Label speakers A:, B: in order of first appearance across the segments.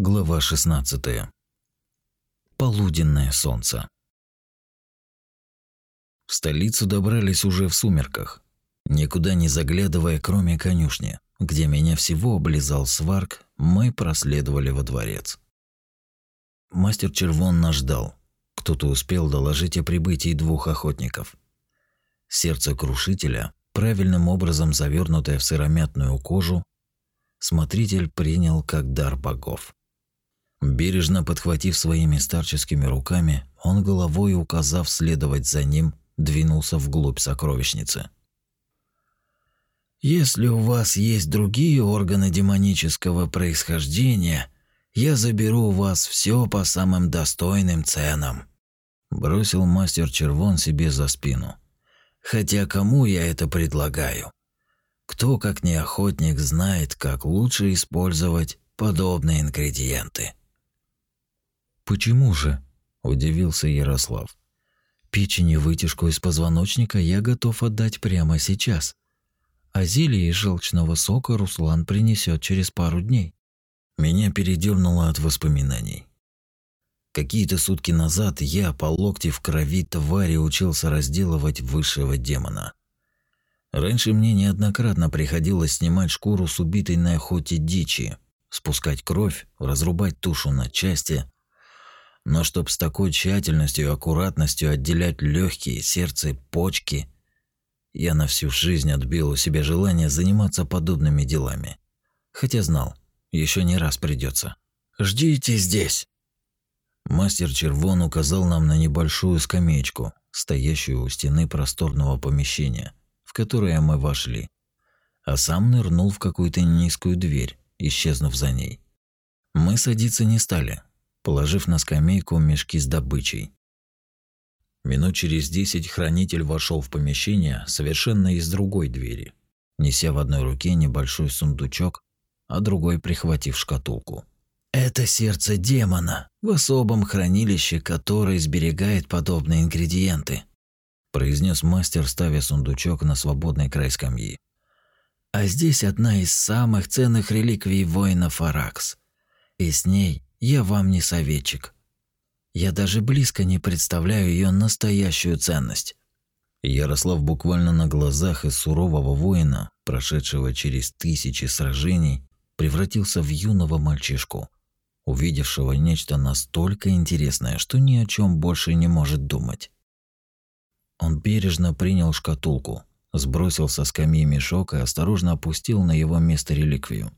A: Глава 16. Полуденное солнце. В столицу добрались уже в сумерках, никуда не заглядывая, кроме конюшни, где меня всего облизал сварк, мы проследовали во дворец. Мастер Червон нас ждал. Кто-то успел доложить о прибытии двух охотников. Сердце крушителя, правильным образом завернутое в сыромятную кожу, смотритель принял как дар богов. Бережно подхватив своими старческими руками, он головой указав следовать за ним, двинулся вглубь сокровищницы.
B: «Если у вас есть другие органы демонического происхождения, я заберу у вас все по самым достойным ценам», бросил мастер Червон себе за спину. «Хотя кому я это предлагаю? Кто, как не охотник, знает, как лучше использовать подобные ингредиенты?»
A: «Почему же?» – удивился Ярослав. «Печень и вытяжку из позвоночника я готов отдать прямо сейчас. А зелье из желчного сока Руслан принесет через пару дней».
B: Меня передернуло от воспоминаний. Какие-то сутки назад я по локти в крови твари учился разделывать высшего демона. Раньше мне неоднократно приходилось снимать шкуру с убитой на охоте дичи, спускать кровь, разрубать тушу на части – но чтоб с такой тщательностью и аккуратностью отделять легкие, сердце, почки, я на всю жизнь отбил у себя желание заниматься подобными делами. Хотя знал, еще не раз придется. «Ждите здесь!» Мастер Червон указал нам на небольшую скамеечку, стоящую у стены просторного помещения, в которое мы вошли, а сам нырнул в какую-то низкую дверь, исчезнув за ней. Мы садиться не стали, положив на скамейку мешки с добычей. Минут через десять хранитель вошел в помещение совершенно из другой двери, неся в одной руке небольшой сундучок, а другой прихватив шкатулку. «Это сердце демона, в особом хранилище, которое сберегает подобные ингредиенты»,
A: произнес мастер, ставя сундучок на свободный край скамьи.
B: «А здесь одна из самых ценных реликвий воина Фаракс, и с ней я вам не советчик. Я даже близко не представляю ее настоящую ценность.
A: Ярослав буквально на глазах из сурового воина, прошедшего через тысячи сражений, превратился в юного мальчишку, увидевшего нечто настолько интересное, что ни о чем больше не может думать. Он бережно принял шкатулку, сбросил со скамьи мешок и осторожно опустил на его место реликвию.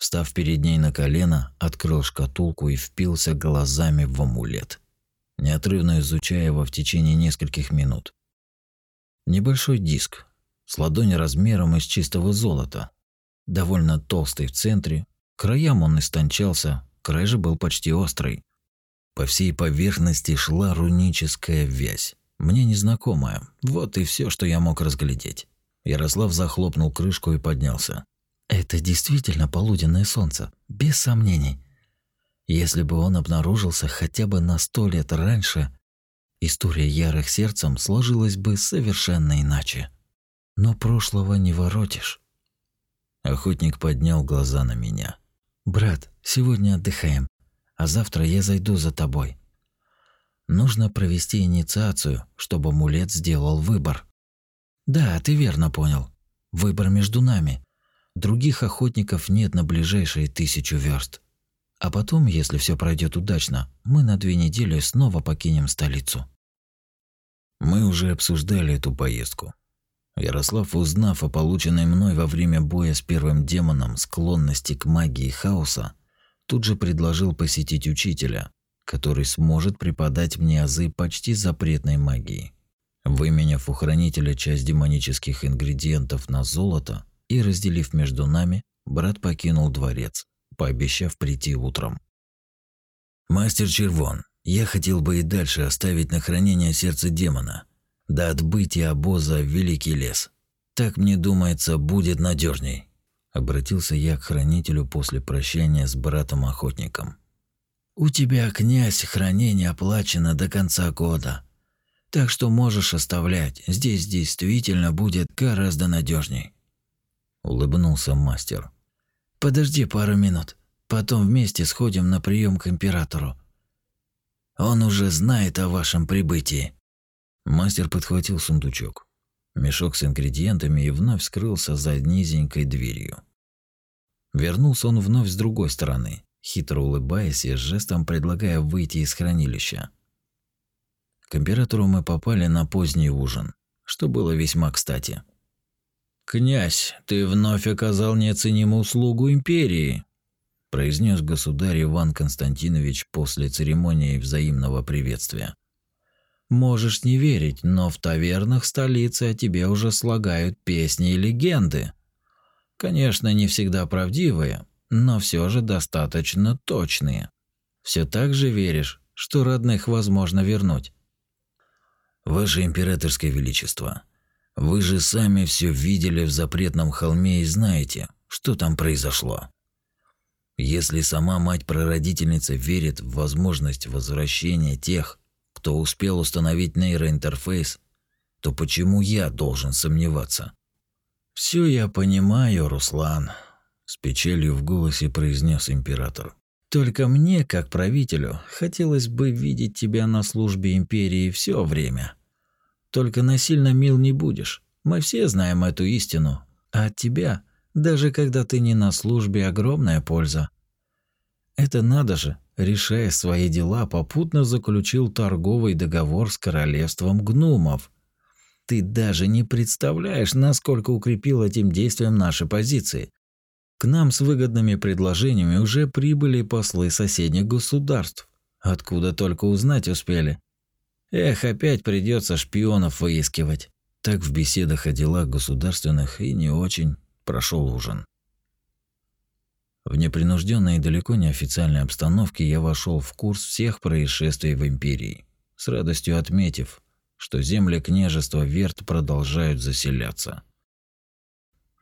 A: Встав перед ней на колено, открыл шкатулку и впился глазами в амулет, неотрывно изучая его в течение нескольких минут. Небольшой диск, с ладонь размером из чистого золота, довольно толстый в центре, краям он истончался, край же был почти острый. По всей поверхности шла руническая вязь, мне незнакомая, вот и все, что я мог разглядеть. Ярослав захлопнул крышку и поднялся.
B: Это действительно полуденное солнце, без сомнений. Если бы он обнаружился хотя бы на сто лет раньше, история ярых сердцем сложилась бы совершенно иначе. Но прошлого не воротишь.
A: Охотник поднял глаза на меня.
B: «Брат, сегодня отдыхаем, а завтра я зайду за тобой. Нужно провести инициацию, чтобы амулет сделал выбор». «Да, ты верно понял. Выбор между нами. Других охотников нет на ближайшие тысячу верст. А потом, если все пройдет удачно, мы на две недели снова покинем столицу.
A: Мы уже обсуждали эту поездку. Ярослав, узнав о полученной мной во время боя с первым демоном склонности к магии хаоса, тут же предложил посетить учителя, который сможет преподать мне азы почти запретной магии. Выменяв у хранителя часть демонических ингредиентов на золото, и, разделив между нами, брат покинул дворец, пообещав прийти утром.
B: «Мастер Червон, я хотел бы и дальше оставить на хранение сердце демона, до отбытия обоза в Великий лес. Так, мне думается, будет надежней.
A: Обратился я к хранителю после прощания с братом-охотником.
B: «У тебя, князь, хранение оплачено до конца года, так что можешь оставлять, здесь действительно будет гораздо надежней.
A: Улыбнулся мастер.
B: Подожди пару минут. Потом вместе сходим на прием к императору. Он уже знает о вашем прибытии».
A: Мастер подхватил сундучок, мешок с ингредиентами и вновь скрылся за низенькой дверью. Вернулся он вновь с другой стороны, хитро улыбаясь и жестом предлагая выйти из хранилища. К императору мы попали на поздний ужин, что было весьма кстати.
B: «Князь, ты вновь оказал неоценимую услугу империи», произнес государь Иван Константинович после церемонии взаимного приветствия. Можешь не верить, но в тавернах столицы о тебе уже слагают песни и легенды. Конечно, не всегда правдивые, но все же достаточно точные. Все так же веришь, что родных возможно вернуть.
A: Ваше императорское величество, вы же сами все видели в запретном холме и знаете, что там произошло. Если сама мать-прародительница верит в возможность возвращения тех, кто успел установить нейроинтерфейс, то почему я должен сомневаться?
B: Все я понимаю, Руслан, с печалью в голосе произнес император. Только мне, как правителю, хотелось бы видеть тебя на службе империи все время. Только насильно мил не будешь. Мы все знаем эту истину. А от тебя даже когда ты не на службе, огромная польза. Это надо же, решая свои дела, попутно заключил торговый договор с королевством гномов. Ты даже не представляешь, насколько укрепил этим действием наши позиции. К нам с выгодными предложениями уже прибыли послы соседних государств. Откуда только узнать успели. Эх, опять придется шпионов выискивать. Так в беседах о делах государственных и не очень прошел ужин. В непринужденной и далеко не официальной обстановке я вошел в курс всех происшествий в империи, с радостью отметив, что земли княжества Верт продолжают заселяться.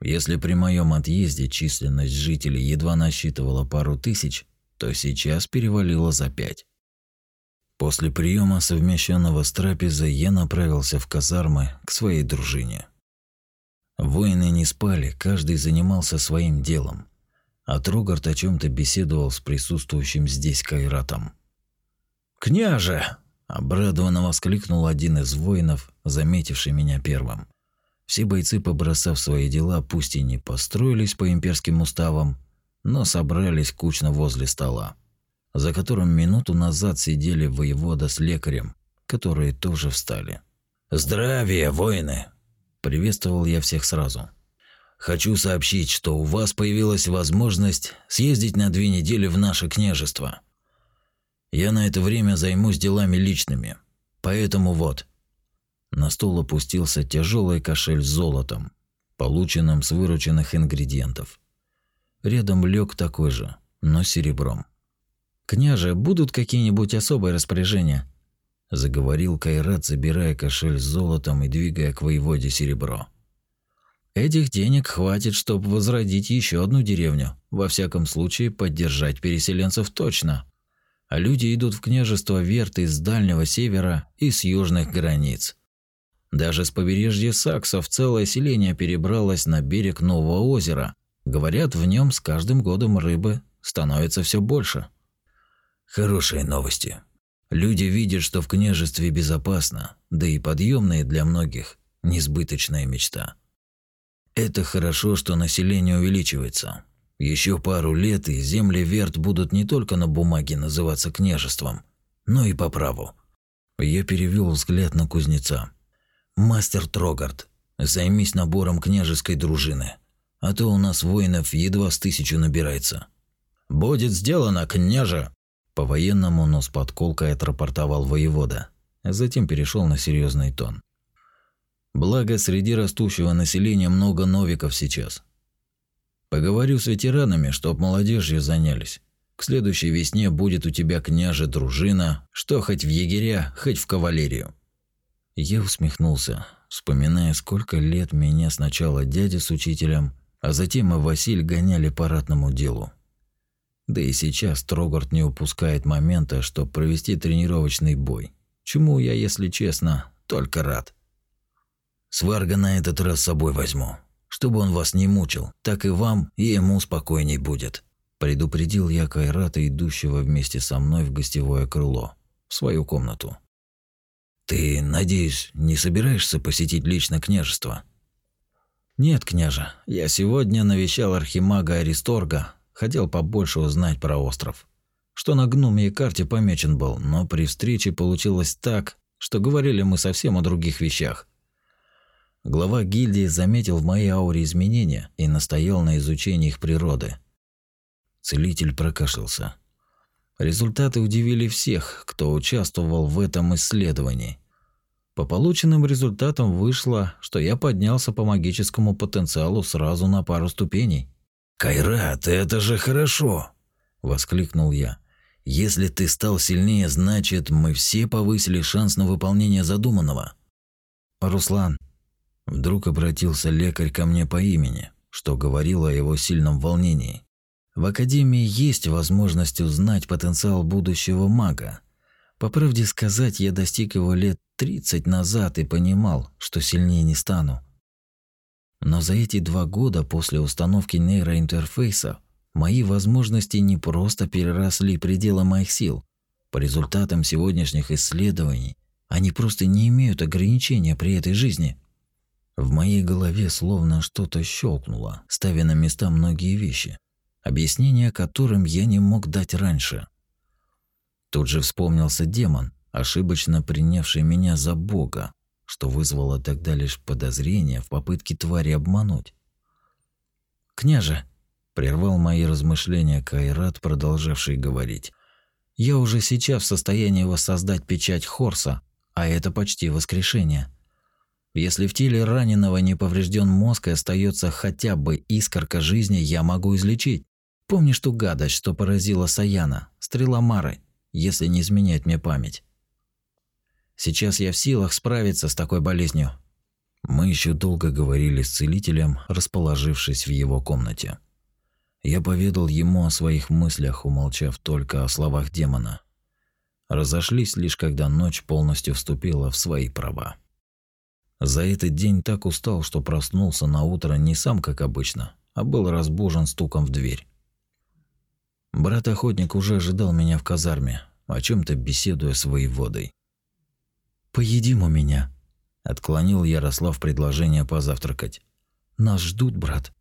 B: Если при моем отъезде численность жителей едва насчитывала пару тысяч, то сейчас перевалила за пять. После приема совмещенного с трапезой я направился в казармы к своей дружине. Воины не спали, каждый занимался своим делом. А Трогард о чем то беседовал с присутствующим здесь Кайратом. «Княже!»
A: – обрадованно воскликнул один из воинов, заметивший меня первым. Все бойцы, побросав свои дела, пусть и не построились по имперским уставам, но собрались кучно возле стола, за которым минуту назад сидели воевода с лекарем, которые тоже встали.
B: «Здравия, воины!»
A: Приветствовал я всех сразу. Хочу сообщить, что у вас появилась возможность съездить на две недели в наше княжество. Я на это время займусь делами личными. Поэтому вот. На стол опустился тяжелый кошель с золотом, полученным с вырученных ингредиентов. Рядом лег такой же, но серебром.
B: «Княже, будут какие-нибудь особые распоряжения?»
A: заговорил Кайрат, забирая кошель с золотом и двигая к воеводе серебро.
B: Этих денег хватит, чтобы возродить еще одну деревню. Во всяком случае, поддержать переселенцев точно. А люди идут в княжество Верт из дальнего севера и с южных границ. Даже с побережья Саксов целое селение перебралось на берег Нового озера. Говорят, в нем с каждым годом рыбы становится все больше.
A: Хорошие новости. Люди видят, что в княжестве безопасно, да и подъемные для многих – несбыточная мечта. Это хорошо, что население увеличивается. Еще пару лет, и земли Верт будут не только на бумаге называться княжеством, но и по праву. Я перевел взгляд на кузнеца. «Мастер Трогард, займись набором княжеской дружины, а то у нас воинов едва с тысячу набирается».
B: «Будет сделано, княже!»
A: По-военному, но с подколкой отрапортовал воевода, а затем перешел на серьезный тон. Благо, среди растущего населения много новиков сейчас. Поговорю с ветеранами, чтоб молодежью занялись. К следующей весне будет у тебя княже дружина, что хоть в егеря, хоть в кавалерию. Я усмехнулся, вспоминая, сколько лет меня сначала дядя с учителем, а затем и Василь гоняли по ратному делу. Да и сейчас Трогард не упускает момента, чтобы провести тренировочный бой. Чему я, если честно, только рад. Сварга на этот раз с собой возьму, чтобы он вас не мучил, так и вам, и ему спокойней будет. Предупредил я Кайрата, идущего вместе со мной в гостевое крыло, в свою комнату. «Ты, надеюсь, не собираешься посетить лично княжество?» «Нет, княже, я сегодня навещал архимага Аристорга, хотел побольше узнать про остров. Что на гномьей карте помечен был, но при встрече получилось так, что говорили мы совсем о других вещах. Глава гильдии заметил в моей ауре изменения и настоял на изучении их природы. Целитель прокашлялся. Результаты удивили всех, кто участвовал в этом исследовании. По полученным результатам вышло, что я поднялся по магическому потенциалу сразу на пару ступеней.
B: «Кайрат, это же хорошо!» – воскликнул я. «Если ты стал сильнее, значит, мы все повысили шанс на выполнение задуманного».
A: «Руслан», – вдруг обратился лекарь ко мне по имени, что говорило о его сильном волнении. В Академии есть возможность узнать потенциал будущего мага. По правде сказать, я достиг его лет 30 назад и понимал, что сильнее не стану. Но за эти два года после установки нейроинтерфейса мои возможности не просто переросли пределы моих сил. По результатам сегодняшних исследований они просто не имеют ограничения при этой жизни. В моей голове словно что-то щелкнуло, ставя на места многие вещи объяснение которым я не мог дать раньше. Тут же вспомнился демон, ошибочно принявший меня за бога, что вызвало тогда лишь подозрение в попытке твари обмануть. «Княже!» – прервал мои размышления Кайрат, продолжавший говорить. «Я уже сейчас в состоянии воссоздать печать Хорса, а это почти воскрешение. Если в теле раненого не поврежден мозг и остается хотя бы искорка жизни, я могу излечить. Помнишь ту гадость, что поразила Саяна, стрела Мары, если не изменяет мне память? Сейчас я в силах справиться с такой болезнью. Мы еще долго говорили с целителем, расположившись в его комнате. Я поведал ему о своих мыслях, умолчав только о словах демона. Разошлись лишь когда ночь полностью вступила в свои права. За этот день так устал, что проснулся на утро не сам, как обычно, а был разбужен стуком в дверь. Брат-охотник уже ожидал меня в казарме, о чем то беседуя с воеводой. «Поедим у меня», – отклонил Ярослав предложение позавтракать. «Нас ждут, брат».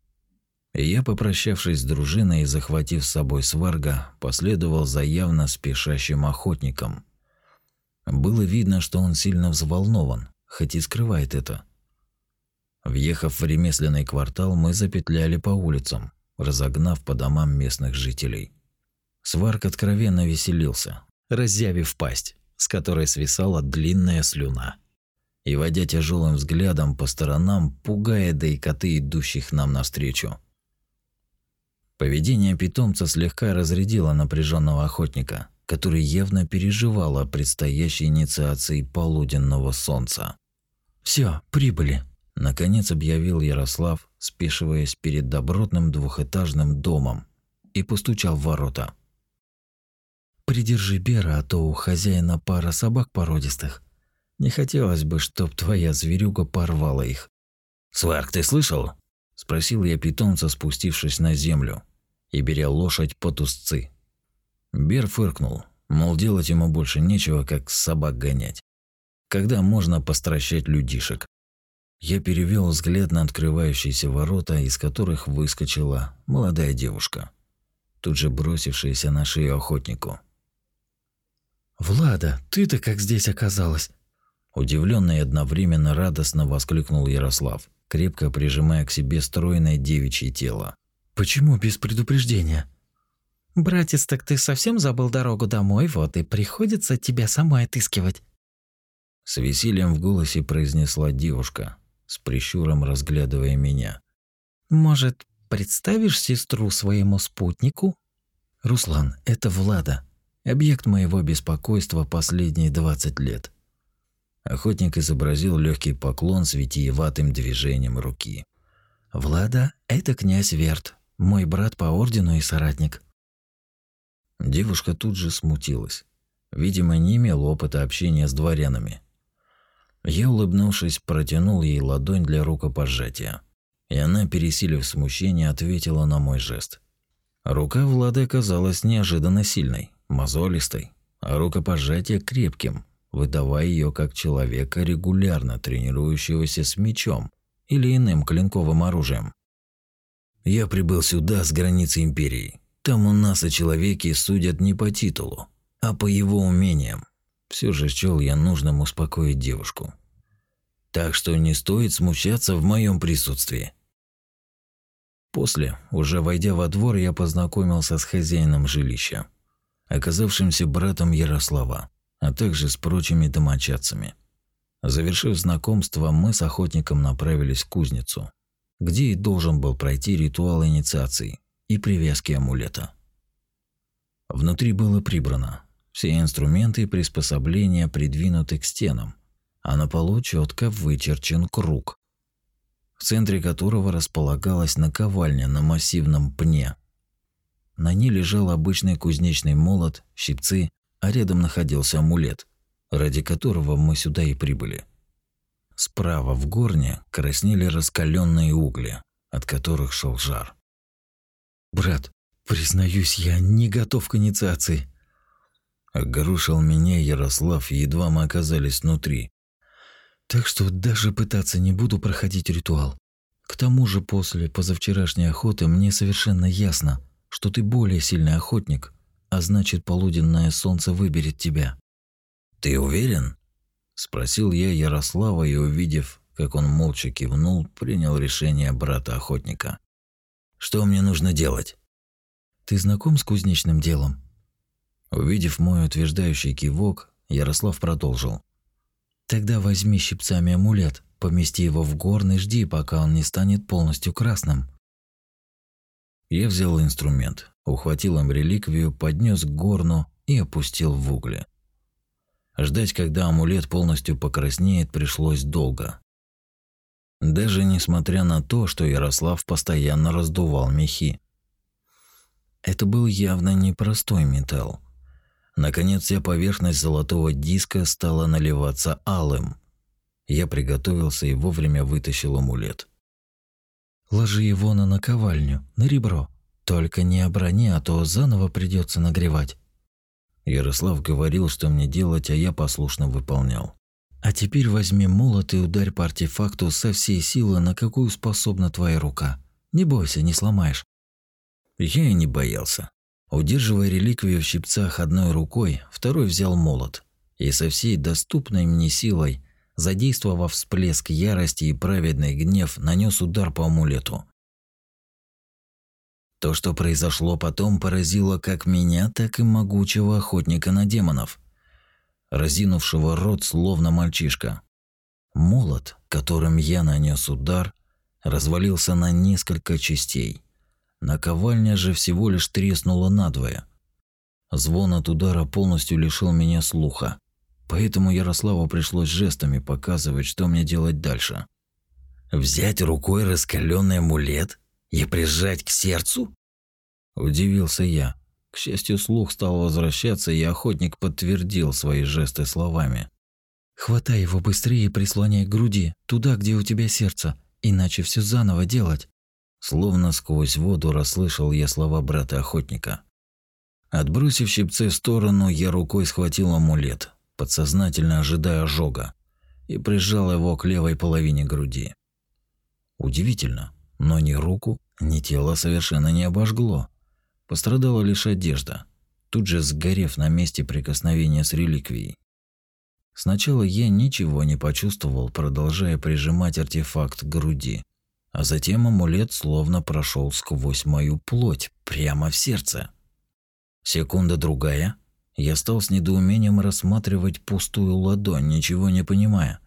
A: Я, попрощавшись с дружиной и захватив с собой сварга, последовал за явно спешащим охотником. Было видно, что он сильно взволнован, хоть и скрывает это. Въехав в ремесленный квартал, мы запетляли по улицам, разогнав по домам местных жителей. Сварк откровенно веселился, разъявив пасть, с которой свисала длинная слюна. И, водя тяжелым взглядом по сторонам, пугая да и коты, идущих нам навстречу. Поведение питомца слегка разрядило напряженного охотника, который явно переживал о предстоящей инициации полуденного солнца. Все, прибыли», – наконец объявил Ярослав, спешиваясь перед добротным двухэтажным домом, и постучал в ворота. Придержи Бера, а то у хозяина пара собак породистых. Не хотелось бы, чтоб твоя зверюга порвала их.
B: «Сварк, ты слышал?» – спросил я питомца, спустившись на землю и беря лошадь под узцы. Бер фыркнул, мол, делать ему больше нечего, как собак гонять. Когда можно постращать людишек? Я перевел взгляд на открывающиеся ворота, из которых выскочила молодая девушка, тут же бросившаяся на шею охотнику.
A: «Влада, ты-то как здесь оказалась?»
B: Удивленно и одновременно радостно воскликнул Ярослав, крепко прижимая к себе стройное девичье тело.
A: «Почему без предупреждения?»
C: «Братец, так ты совсем забыл дорогу домой, вот и приходится тебя самой отыскивать».
B: С весельем в голосе произнесла девушка, с прищуром разглядывая меня.
C: «Может, представишь сестру своему спутнику?»
A: «Руслан, это Влада», объект моего беспокойства последние 20 лет. Охотник изобразил легкий поклон с витиеватым движением руки. Влада это князь Верт, мой брат по ордену и соратник. Девушка тут же смутилась. Видимо, не имела опыта общения с дворянами. Я, улыбнувшись, протянул ей ладонь для рукопожатия, и она, пересилив смущение, ответила на мой жест. Рука Влады оказалась неожиданно сильной, мозолистой, а рукопожатие крепким, выдавая ее как человека, регулярно тренирующегося с мечом или иным клинковым оружием. Я прибыл сюда с границы империи. Там у нас о человеке судят не по титулу, а по его умениям. Все же счел я нужным успокоить девушку. Так что не стоит смущаться в моем присутствии. После, уже войдя во двор, я познакомился с хозяином жилища, оказавшимся братом Ярослава, а также с прочими домочадцами. Завершив знакомство, мы с охотником направились в кузницу, где и должен был пройти ритуал инициации и привязки амулета. Внутри было прибрано. Все инструменты и приспособления придвинуты к стенам, а на полу четко вычерчен круг, в центре которого располагалась наковальня на массивном пне. На ней лежал обычный кузнечный молот, щипцы, а рядом находился амулет, ради которого мы сюда и прибыли. Справа в горне краснели раскаленные угли, от которых шел жар.
C: «Брат, признаюсь, я не готов к инициации»,
A: Огрушил меня Ярослав, едва мы оказались внутри.
C: Так что даже пытаться не буду проходить ритуал. К тому же после позавчерашней охоты мне совершенно ясно, что ты более сильный охотник, а значит полуденное солнце выберет тебя.
A: Ты уверен? спросил я Ярослава и увидев, как он молча кивнул, принял решение брата охотника. Что мне нужно делать?
C: Ты знаком с кузнечным делом?
A: Увидев мой утверждающий кивок, Ярослав продолжил.
C: Тогда возьми щипцами амулет, помести его в горн и жди, пока он не станет полностью красным.
A: Я взял инструмент, ухватил им реликвию, поднес к горну и опустил в угли. Ждать, когда амулет полностью покраснеет, пришлось долго. Даже несмотря на то, что Ярослав постоянно раздувал мехи. Это был явно непростой металл. Наконец, вся поверхность золотого диска стала наливаться алым. Я приготовился и вовремя вытащил амулет.
C: «Ложи его на наковальню, на ребро. Только не оброни, а то заново придется нагревать».
A: Ярослав говорил, что мне делать, а я послушно выполнял.
C: «А теперь возьми молот и ударь по артефакту со всей силы, на какую способна твоя рука. Не бойся, не сломаешь».
A: Я и не боялся. Удерживая реликвию в щипцах одной рукой, второй взял молот и со всей доступной мне силой, задействовав всплеск ярости и праведный гнев, нанес удар по амулету. То, что произошло потом, поразило как меня, так и могучего охотника на демонов, разинувшего рот словно мальчишка. Молот, которым я нанес удар, развалился на несколько частей – Наковальня же всего лишь треснула надвое. Звон от удара полностью лишил меня слуха, поэтому Ярославу пришлось жестами показывать, что мне делать дальше. «Взять рукой раскаленный амулет и прижать к сердцу?» Удивился я. К счастью, слух стал возвращаться, и охотник подтвердил свои жесты словами.
C: «Хватай его быстрее и прислоняй к груди, туда, где у тебя сердце, иначе все заново делать».
A: Словно сквозь воду расслышал я слова брата-охотника. Отбросив щипцы в сторону, я рукой схватил амулет, подсознательно ожидая ожога, и прижал его к левой половине груди. Удивительно, но ни руку, ни тело совершенно не обожгло. Пострадала лишь одежда, тут же сгорев на месте прикосновения с реликвией. Сначала я ничего не почувствовал, продолжая прижимать артефакт к груди а затем амулет словно прошел сквозь мою плоть, прямо в сердце. Секунда-другая, я стал с недоумением рассматривать пустую ладонь, ничего не понимая.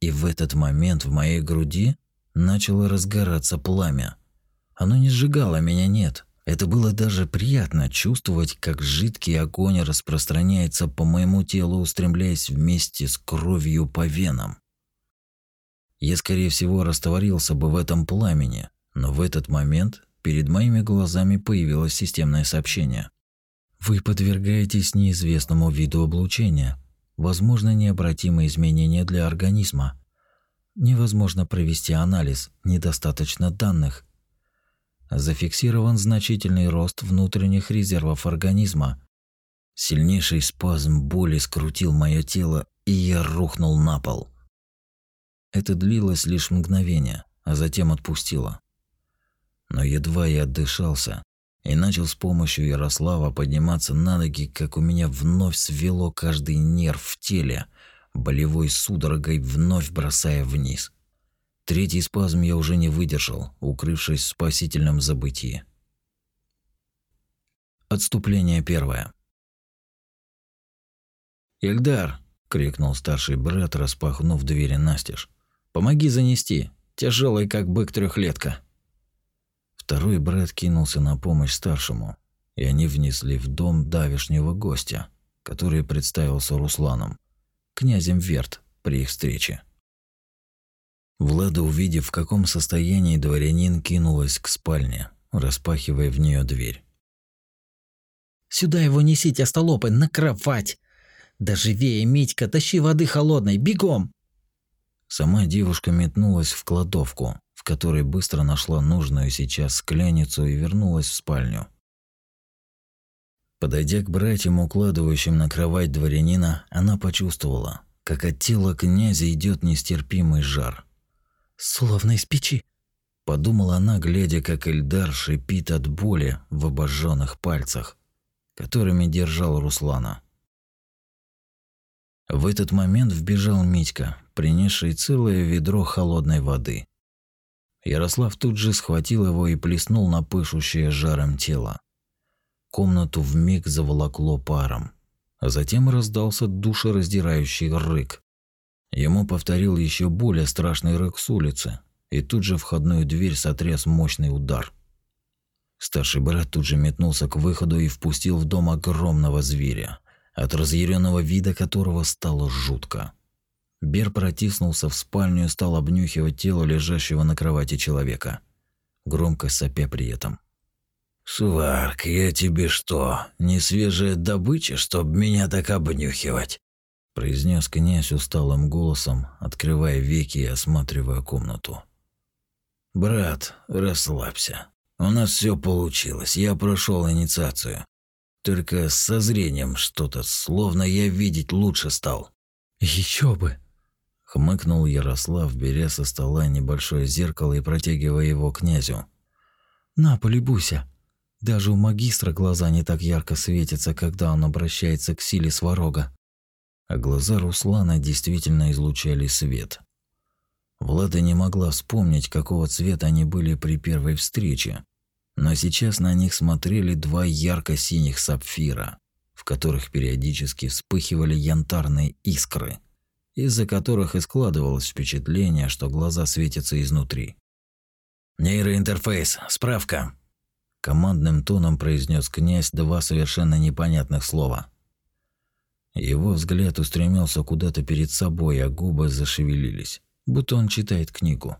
A: И в этот момент в моей груди начало разгораться пламя. Оно не сжигало меня, нет. Это было даже приятно чувствовать, как жидкий огонь распространяется по моему телу, устремляясь вместе с кровью по венам. Я, скорее всего, растворился бы в этом пламени, но в этот момент перед моими глазами появилось системное сообщение.
C: Вы подвергаетесь неизвестному виду облучения. Возможно необратимые изменения для организма. Невозможно провести анализ, недостаточно данных.
A: зафиксирован значительный рост внутренних резервов организма. Сильнейший спазм боли скрутил мое тело, и я рухнул на пол. Это длилось лишь мгновение, а затем отпустило. Но едва я отдышался и начал с помощью Ярослава подниматься на ноги, как у меня вновь свело каждый нерв в теле, болевой судорогой вновь бросая вниз. Третий спазм я уже не выдержал, укрывшись в спасительном забытии. Отступление первое. «Ильдар!» – крикнул старший брат, распахнув двери настежь. «Помоги занести! Тяжелый, как бык трехлетка!» Второй брат кинулся на помощь старшему, и они внесли в дом давешнего гостя, который представился Русланом, князем Верт при их встрече. Влада, увидев, в каком состоянии дворянин, кинулась к спальне, распахивая в нее дверь.
D: «Сюда его несите, остолопы, на кровать! Да живее, Митька, тащи воды холодной, бегом!»
A: Сама девушка метнулась в кладовку, которой быстро нашла нужную сейчас скляницу и вернулась в спальню. Подойдя к братьям, укладывающим на кровать дворянина, она почувствовала, как от тела князя идет нестерпимый жар –
D: Словно из печи.
A: Подумала она, глядя, как Эльдар шипит от боли в обожженных пальцах, которыми держал Руслана. В этот момент вбежал Митька, принесший целое ведро холодной воды. Ярослав тут же схватил его и плеснул на пышущее жаром тело. Комнату вмиг заволокло паром, а затем раздался душераздирающий рык. Ему повторил еще более страшный рык с улицы, и тут же входную дверь сотряс мощный удар. Старший брат тут же метнулся к выходу и впустил в дом огромного зверя, от разъяренного вида которого стало жутко. Бер протиснулся в спальню и стал обнюхивать тело лежащего на кровати человека, громко сопя при этом. «Сварк, я тебе что, не свежая добыча, чтоб меня так обнюхивать?» произнес князь усталым голосом, открывая веки и осматривая комнату. Брат, расслабься. У нас все получилось. Я прошел инициацию. Только со зрением что-то, словно я видеть лучше стал.
D: Еще бы,
A: хмыкнул Ярослав, беря со стола небольшое зеркало и протягивая его князю.
D: На, полюбуйся. Даже у магистра глаза не так ярко светятся, когда он обращается к силе сварога
A: а глаза Руслана действительно излучали свет. Влада не могла вспомнить, какого цвета они были при первой встрече, но сейчас на них смотрели два ярко-синих сапфира, в которых периодически вспыхивали янтарные искры, из-за которых и складывалось впечатление, что глаза светятся изнутри. «Нейроинтерфейс, справка!» Командным тоном произнес князь два совершенно непонятных слова – его взгляд устремился куда-то перед собой, а губы зашевелились, будто он читает книгу.